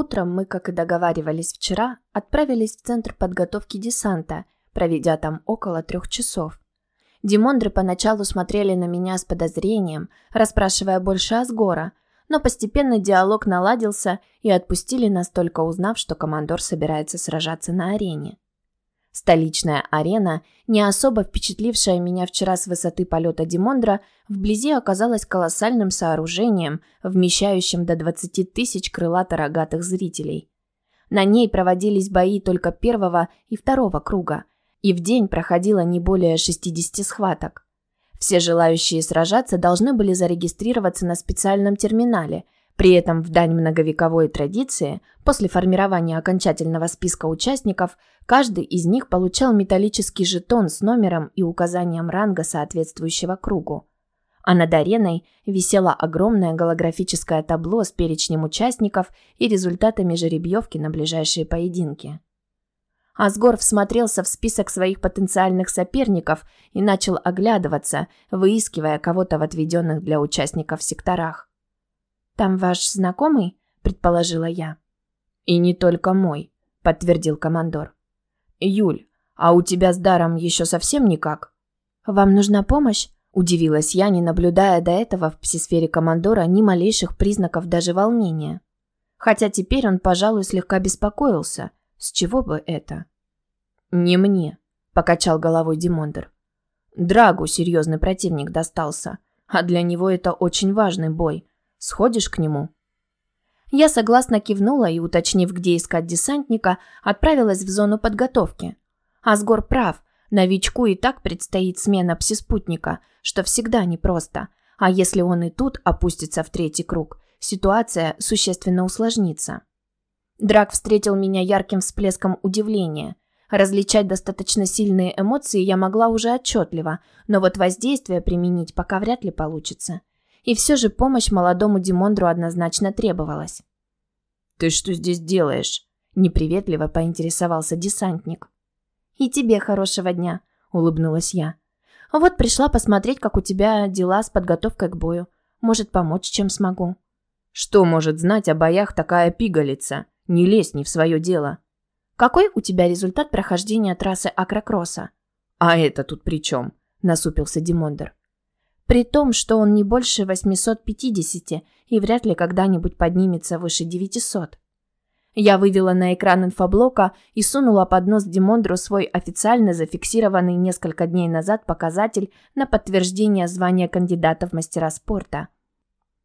Утром мы, как и договаривались вчера, отправились в центр подготовки десанта, проведя там около трех часов. Димондры поначалу смотрели на меня с подозрением, расспрашивая больше Асгора, но постепенно диалог наладился и отпустили нас только узнав, что командор собирается сражаться на арене. Столичная арена, не особо впечатлившая меня вчера с высоты полета Димондра, вблизи оказалась колоссальным сооружением, вмещающим до 20 тысяч крылато-рогатых зрителей. На ней проводились бои только первого и второго круга, и в день проходило не более 60 схваток. Все желающие сражаться должны были зарегистрироваться на специальном терминале – при этом в дань многовековой традиции, после формирования окончательного списка участников, каждый из них получал металлический жетон с номером и указанием ранга соответствующего кругу. А над ареной висело огромное голографическое табло с перечнем участников и результатами жеребьевки на ближайшие поединки. Асгор всмотрелся в список своих потенциальных соперников и начал оглядываться, выискивая кого-то в отведенных для участников секторах. «Там ваш знакомый?» – предположила я. «И не только мой», – подтвердил командор. «Юль, а у тебя с даром еще совсем никак?» «Вам нужна помощь?» – удивилась я, не наблюдая до этого в псисфере командора ни малейших признаков даже волнения. Хотя теперь он, пожалуй, слегка беспокоился. С чего бы это? «Не мне», – покачал головой Димондер. «Драгу серьезный противник достался, а для него это очень важный бой. Сходишь к нему?» Я согласно кивнула и, уточнив, где искать десантника, отправилась в зону подготовки. Асгор прав, новичку и так предстоит смена псиспутника, что всегда непросто. А если он и тут опустится в третий круг, ситуация существенно усложнится. Драк встретил меня ярким всплеском удивления. Различать достаточно сильные эмоции я могла уже отчетливо, но вот воздействие применить пока вряд ли получится. И все же помощь молодому Димондру однозначно требовалась. «Ты что здесь делаешь?» – неприветливо поинтересовался десантник. «И тебе хорошего дня», – улыбнулась я. «Вот пришла посмотреть, как у тебя дела с подготовкой к бою. Может, помочь, чем смогу». «Что может знать о боях такая пигалица? Не лезь не в свое дело». «Какой у тебя результат прохождения трассы Акрокросса?» «А это тут при чем?» – насупился Димондер. При том, что он не больше 850 и вряд ли когда-нибудь поднимется выше 900. Я вывела на экран инфоблока и сунула под нос Димондру свой официально зафиксированный несколько дней назад показатель на подтверждение звания кандидата в мастера спорта.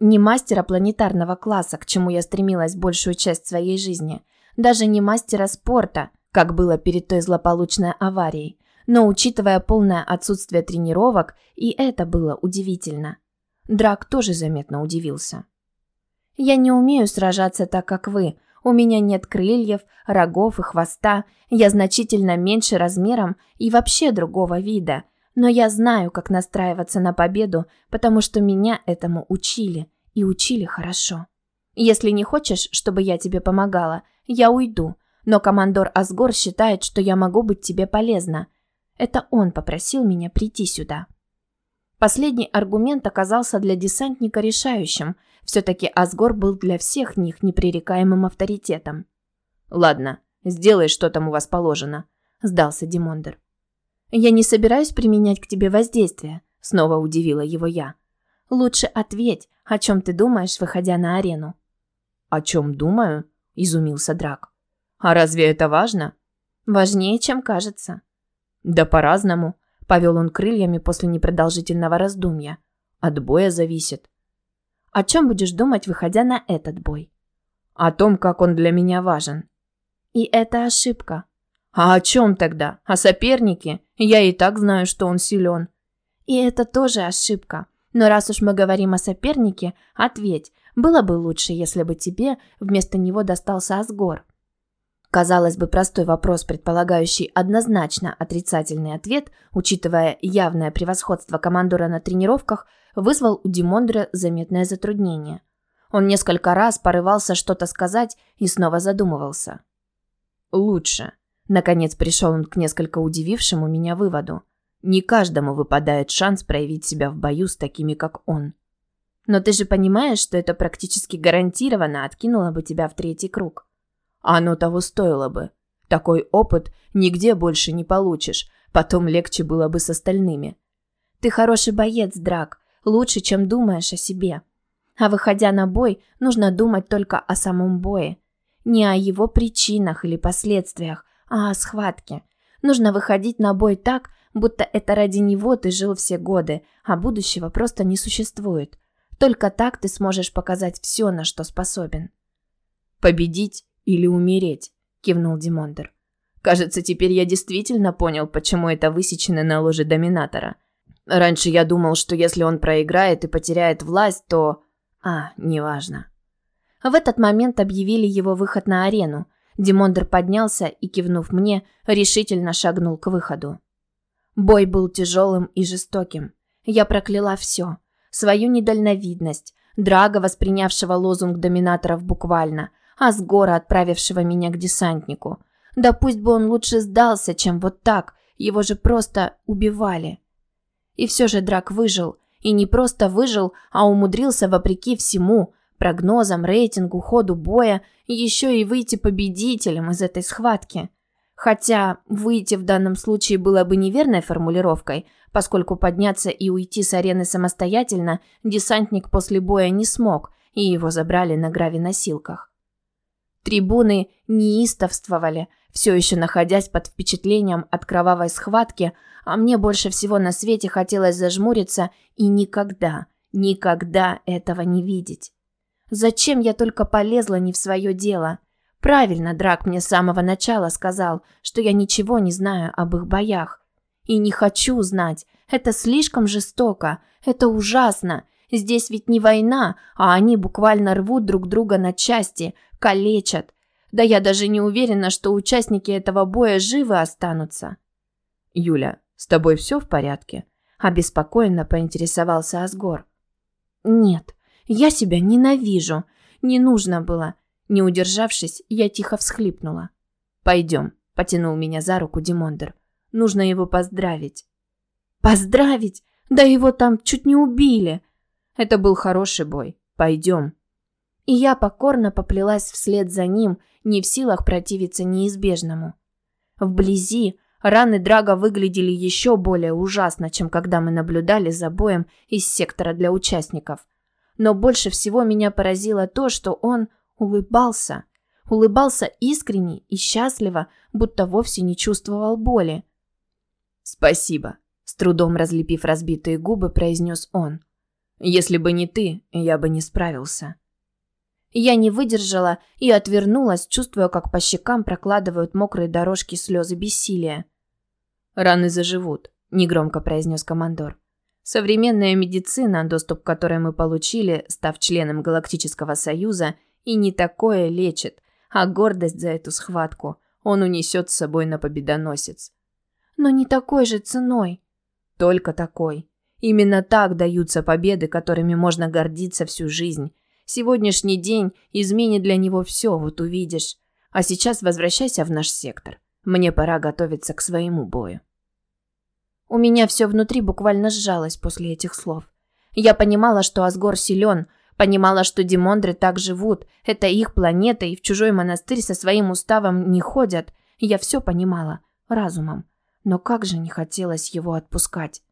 Не мастера планетарного класса, к чему я стремилась большую часть своей жизни, даже не мастера спорта, как было перед той злополучной аварией, но учитывая полное отсутствие тренировок, и это было удивительно. Драк тоже заметно удивился. «Я не умею сражаться так, как вы. У меня нет крыльев, рогов и хвоста. Я значительно меньше размером и вообще другого вида. Но я знаю, как настраиваться на победу, потому что меня этому учили. И учили хорошо. Если не хочешь, чтобы я тебе помогала, я уйду. Но командор Асгор считает, что я могу быть тебе полезна. Это он попросил меня прийти сюда. Последний аргумент оказался для десантника решающим. Все-таки Асгор был для всех них непререкаемым авторитетом. «Ладно, сделай, что там у вас положено», – сдался Димондер. «Я не собираюсь применять к тебе воздействие», – снова удивила его я. «Лучше ответь, о чем ты думаешь, выходя на арену». «О чем думаю?» – изумился Драк. «А разве это важно?» «Важнее, чем кажется». Да по-разному, повел он крыльями после непродолжительного раздумья. От боя зависит. О чем будешь думать, выходя на этот бой? О том, как он для меня важен. И это ошибка. А о чем тогда? О сопернике? Я и так знаю, что он силен. И это тоже ошибка. Но раз уж мы говорим о сопернике, ответь, было бы лучше, если бы тебе вместо него достался Асгор. Казалось бы, простой вопрос, предполагающий однозначно отрицательный ответ, учитывая явное превосходство командора на тренировках, вызвал у Димондра заметное затруднение. Он несколько раз порывался что-то сказать и снова задумывался. «Лучше». Наконец пришел он к несколько удивившему меня выводу. «Не каждому выпадает шанс проявить себя в бою с такими, как он». Но ты же понимаешь, что это практически гарантированно откинуло бы тебя в третий круг. А оно того стоило бы. Такой опыт нигде больше не получишь. Потом легче было бы с остальными. Ты хороший боец, Драк. Лучше, чем думаешь о себе. А выходя на бой, нужно думать только о самом бое. Не о его причинах или последствиях, а о схватке. Нужно выходить на бой так, будто это ради него ты жил все годы, а будущего просто не существует. Только так ты сможешь показать все, на что способен. «Победить или умереть?» – кивнул Димондер. «Кажется, теперь я действительно понял, почему это высечено на ложе Доминатора. Раньше я думал, что если он проиграет и потеряет власть, то... А, неважно». В этот момент объявили его выход на арену. Димондер поднялся и, кивнув мне, решительно шагнул к выходу. Бой был тяжелым и жестоким. Я прокляла все. Свою недальновидность, Драга, воспринявшего лозунг доминаторов буквально, а с гора отправившего меня к десантнику. Да пусть бы он лучше сдался, чем вот так, его же просто убивали. И все же Драк выжил. И не просто выжил, а умудрился вопреки всему, прогнозам, рейтингу, ходу боя, еще и выйти победителем из этой схватки. Хотя выйти в данном случае было бы неверной формулировкой, поскольку подняться и уйти с арены самостоятельно десантник после боя не смог, и его забрали на гравиносилках. Трибуны неистовствовали, все еще находясь под впечатлением от кровавой схватки, а мне больше всего на свете хотелось зажмуриться и никогда, никогда этого не видеть. Зачем я только полезла не в свое дело? Правильно Драк мне с самого начала сказал, что я ничего не знаю об их боях. И не хочу знать. Это слишком жестоко. Это ужасно. Здесь ведь не война, а они буквально рвут друг друга на части, калечат. Да я даже не уверена, что участники этого боя живы останутся. Юля, с тобой все в порядке? Обеспокоенно поинтересовался Асгор. Нет, я себя ненавижу. Не нужно было. Не удержавшись, я тихо всхлипнула. «Пойдем», – потянул меня за руку Димондер. «Нужно его поздравить». «Поздравить? Да его там чуть не убили!» «Это был хороший бой. Пойдем». И я покорно поплелась вслед за ним, не в силах противиться неизбежному. Вблизи раны Драга выглядели еще более ужасно, чем когда мы наблюдали за боем из сектора для участников – но больше всего меня поразило то, что он улыбался. Улыбался искренне и счастливо, будто вовсе не чувствовал боли. «Спасибо», – с трудом разлепив разбитые губы, произнес он. «Если бы не ты, я бы не справился». Я не выдержала и отвернулась, чувствуя, как по щекам прокладывают мокрые дорожки слезы бессилия. «Раны заживут», – негромко произнес командор. Современная медицина, доступ к которой мы получили, став членом Галактического Союза, и не такое лечит, а гордость за эту схватку он унесет с собой на победоносец. Но не такой же ценой. Только такой. Именно так даются победы, которыми можно гордиться всю жизнь. Сегодняшний день изменит для него все, вот увидишь. А сейчас возвращайся в наш сектор. Мне пора готовиться к своему бою. У меня все внутри буквально сжалось после этих слов. Я понимала, что Асгор силен, понимала, что Димондры так живут, это их планета, и в чужой монастырь со своим уставом не ходят. Я все понимала, разумом. Но как же не хотелось его отпускать.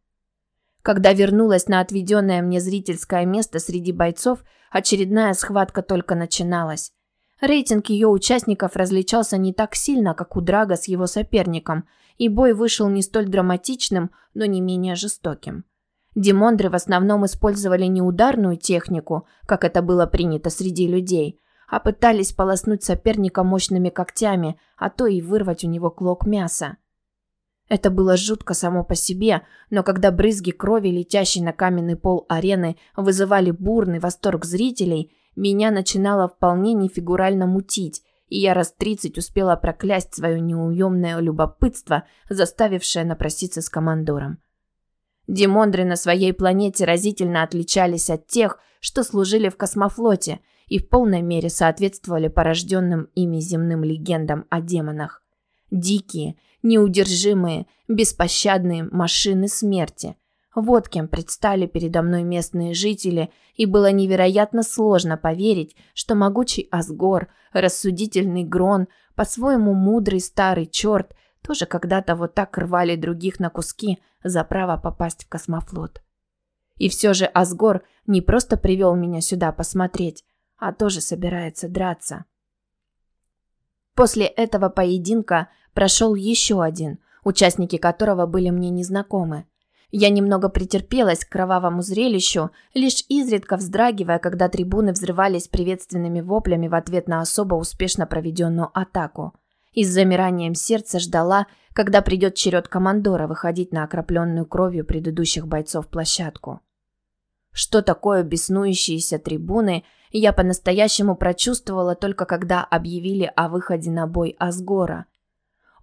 Когда вернулась на отведенное мне зрительское место среди бойцов, очередная схватка только начиналась. Рейтинг ее участников различался не так сильно, как у Драга с его соперником, и бой вышел не столь драматичным, но не менее жестоким. Димондры в основном использовали не ударную технику, как это было принято среди людей, а пытались полоснуть соперника мощными когтями, а то и вырвать у него клок мяса. Это было жутко само по себе, но когда брызги крови, летящие на каменный пол арены, вызывали бурный восторг зрителей, меня начинало вполне нефигурально мутить, и я раз тридцать успела проклясть свое неуемное любопытство, заставившее напроситься с командором. Димондры на своей планете разительно отличались от тех, что служили в космофлоте и в полной мере соответствовали порожденным ими земным легендам о демонах. Дикие, неудержимые, беспощадные машины смерти. Вот кем предстали передо мной местные жители, и было невероятно сложно поверить, что могучий Асгор, рассудительный Грон, по-своему мудрый старый черт, тоже когда-то вот так рвали других на куски за право попасть в космофлот. И все же Асгор не просто привел меня сюда посмотреть, а тоже собирается драться. После этого поединка прошел еще один, участники которого были мне незнакомы. Я немного претерпелась к кровавому зрелищу, лишь изредка вздрагивая, когда трибуны взрывались приветственными воплями в ответ на особо успешно проведенную атаку. И с замиранием сердца ждала, когда придет черед командора выходить на окропленную кровью предыдущих бойцов площадку. Что такое беснующиеся трибуны, я по-настоящему прочувствовала только когда объявили о выходе на бой Асгора.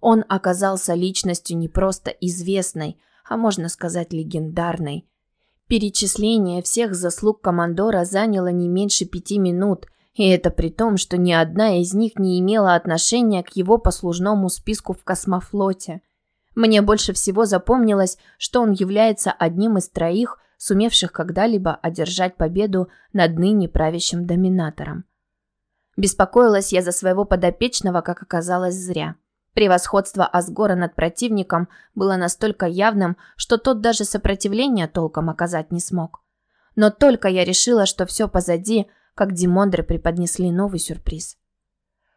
Он оказался личностью не просто известной, а можно сказать легендарной. Перечисление всех заслуг командора заняло не меньше пяти минут, и это при том, что ни одна из них не имела отношения к его послужному списку в космофлоте. Мне больше всего запомнилось, что он является одним из троих, сумевших когда-либо одержать победу над ныне правящим доминатором. Беспокоилась я за своего подопечного, как оказалось, зря. Превосходство Асгора над противником было настолько явным, что тот даже сопротивления толком оказать не смог. Но только я решила, что все позади, как Димондры преподнесли новый сюрприз.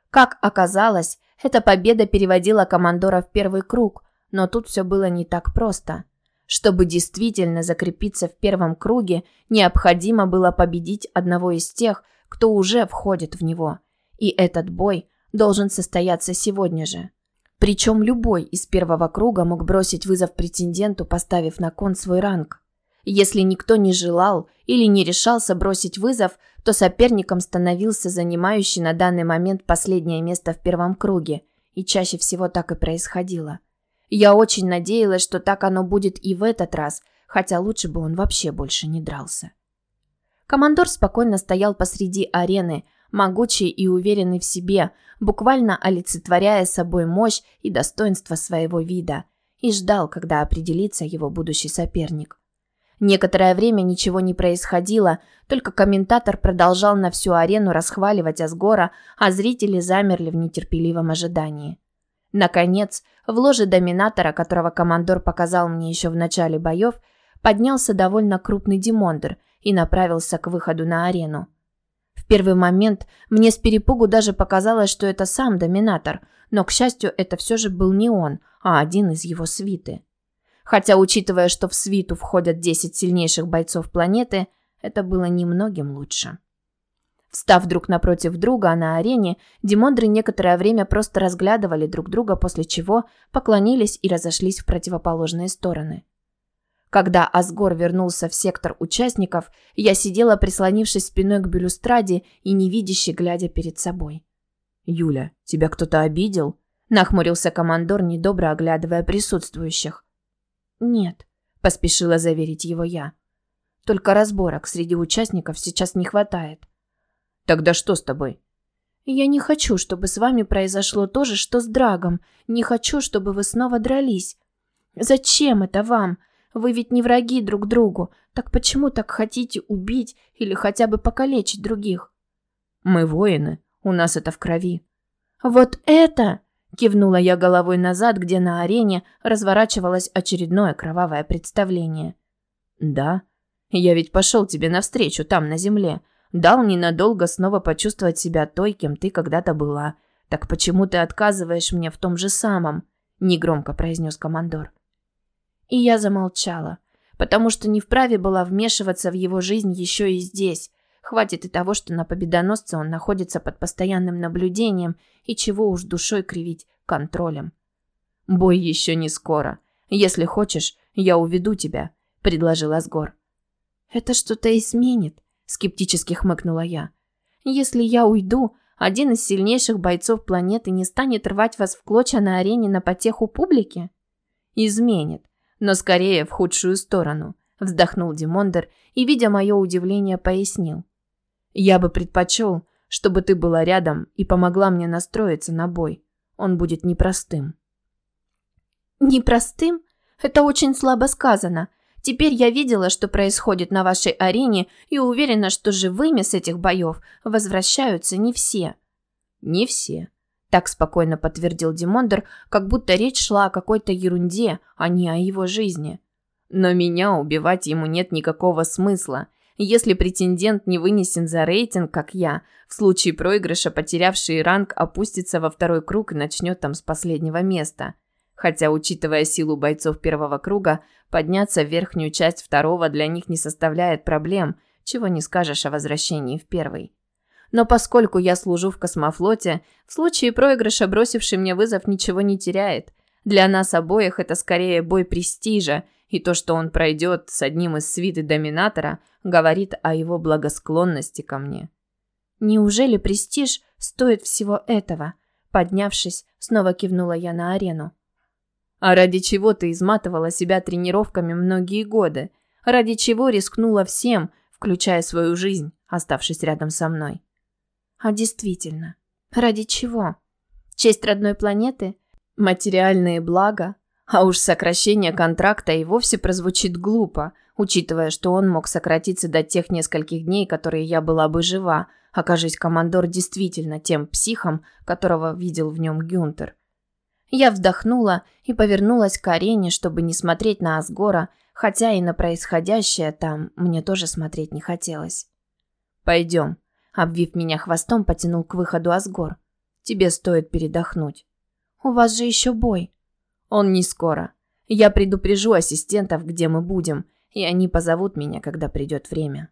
Как оказалось, эта победа переводила командора в первый круг, но тут все было не так просто. Чтобы действительно закрепиться в первом круге, необходимо было победить одного из тех, кто уже входит в него. И этот бой должен состояться сегодня же. Причем любой из первого круга мог бросить вызов претенденту, поставив на кон свой ранг. Если никто не желал или не решался бросить вызов, то соперником становился занимающий на данный момент последнее место в первом круге, и чаще всего так и происходило. Я очень надеялась, что так оно будет и в этот раз, хотя лучше бы он вообще больше не дрался. Командор спокойно стоял посреди арены, могучий и уверенный в себе, буквально олицетворяя собой мощь и достоинство своего вида, и ждал, когда определится его будущий соперник. Некоторое время ничего не происходило, только комментатор продолжал на всю арену расхваливать Асгора, а зрители замерли в нетерпеливом ожидании. Наконец, в ложе доминатора, которого командор показал мне еще в начале боев, поднялся довольно крупный демондр и направился к выходу на арену. Первый момент мне с перепугу даже показалось, что это сам доминатор, но, к счастью, это все же был не он, а один из его свиты. Хотя, учитывая, что в свиту входят 10 сильнейших бойцов планеты, это было немногим лучше. Встав друг напротив друга на арене, Димондры некоторое время просто разглядывали друг друга, после чего поклонились и разошлись в противоположные стороны. Когда Асгор вернулся в сектор участников, я сидела, прислонившись спиной к балюстраде и невидяще глядя перед собой. «Юля, тебя кто-то обидел?» – нахмурился командор, недобро оглядывая присутствующих. «Нет», – поспешила заверить его я. «Только разборок среди участников сейчас не хватает». «Тогда что с тобой?» «Я не хочу, чтобы с вами произошло то же, что с Драгом. Не хочу, чтобы вы снова дрались. Зачем это вам? Вы ведь не враги друг другу. Так почему так хотите убить или хотя бы покалечить других? Мы воины. У нас это в крови. Вот это, кивнула я головой назад, где на арене разворачивалось очередное кровавое представление. Да. Я ведь пошел тебе навстречу там на земле, дал ненадолго снова почувствовать себя той, кем ты когда-то была. Так почему ты отказываешь мне в том же самом? негромко произнес командор. И я замолчала, потому что не вправе была вмешиваться в его жизнь еще и здесь. Хватит и того, что на победоносце он находится под постоянным наблюдением и чего уж душой кривить контролем. «Бой еще не скоро. Если хочешь, я уведу тебя», — предложил Асгор. «Это что-то изменит», — скептически хмыкнула я. «Если я уйду, один из сильнейших бойцов планеты не станет рвать вас в клочья на арене на потеху публики?» «Изменит но скорее в худшую сторону», – вздохнул Димондер и, видя мое удивление, пояснил. «Я бы предпочел, чтобы ты была рядом и помогла мне настроиться на бой. Он будет непростым». «Непростым? Это очень слабо сказано. Теперь я видела, что происходит на вашей арене и уверена, что живыми с этих боев возвращаются не все». «Не все», – так спокойно подтвердил Димондер, как будто речь шла о какой-то ерунде, а не о его жизни. «Но меня убивать ему нет никакого смысла. Если претендент не вынесен за рейтинг, как я, в случае проигрыша потерявший ранг опустится во второй круг и начнет там с последнего места. Хотя, учитывая силу бойцов первого круга, подняться в верхнюю часть второго для них не составляет проблем, чего не скажешь о возвращении в первый. Но поскольку я служу в космофлоте, в случае проигрыша бросивший мне вызов ничего не теряет. Для нас обоих это скорее бой престижа, и то, что он пройдет с одним из свиты Доминатора, говорит о его благосклонности ко мне. «Неужели престиж стоит всего этого?» Поднявшись, снова кивнула я на арену. «А ради чего ты изматывала себя тренировками многие годы? Ради чего рискнула всем, включая свою жизнь, оставшись рядом со мной?» «А действительно, ради чего? Честь родной планеты? Материальные блага? А уж сокращение контракта и вовсе прозвучит глупо, учитывая, что он мог сократиться до тех нескольких дней, которые я была бы жива, окажись командор действительно тем психом, которого видел в нем Гюнтер. Я вздохнула и повернулась к арене, чтобы не смотреть на Асгора, хотя и на происходящее там мне тоже смотреть не хотелось. «Пойдем», — обвив меня хвостом, потянул к выходу Асгор. «Тебе стоит передохнуть». «У вас же еще бой», он не скоро. Я предупрежу ассистентов, где мы будем, и они позовут меня, когда придет время.